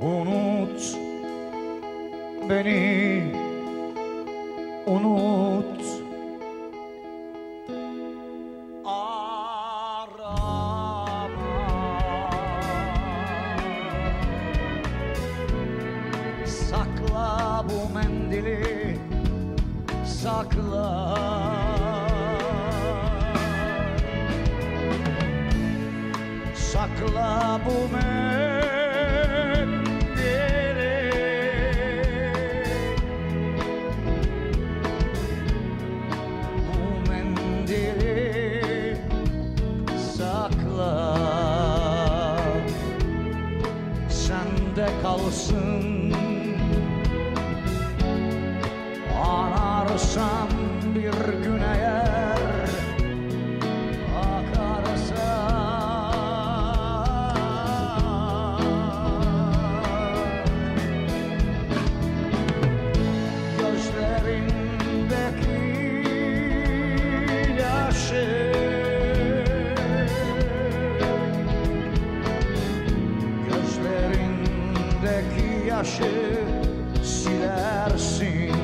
Unut beni. Unut. Arama. Sakla bu mendili. Sakla. Sakla bu mendili Sende kalsın. Ararsam Gözlerindeki yaşı silersin.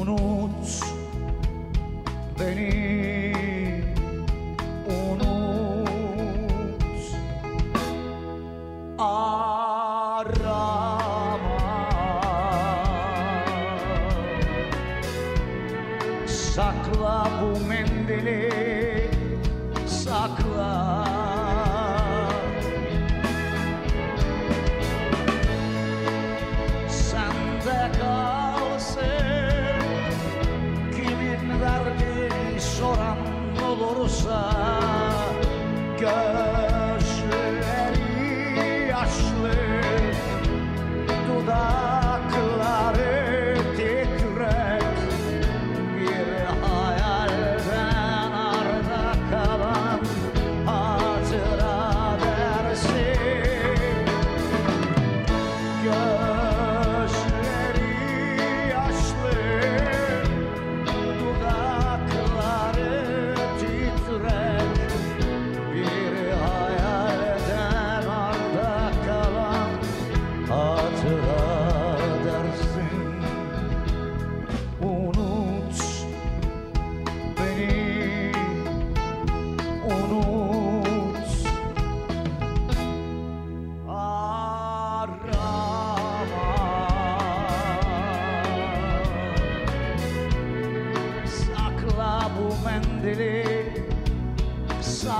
Unut beni Unut. Arama. Sakla bu mendili sakla rosa girl.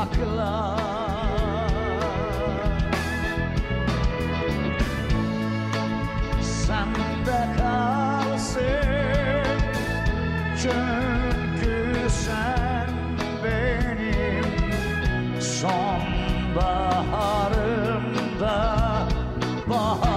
sakla Sende kalsın Çünkü sen benim sonbaharımda bahar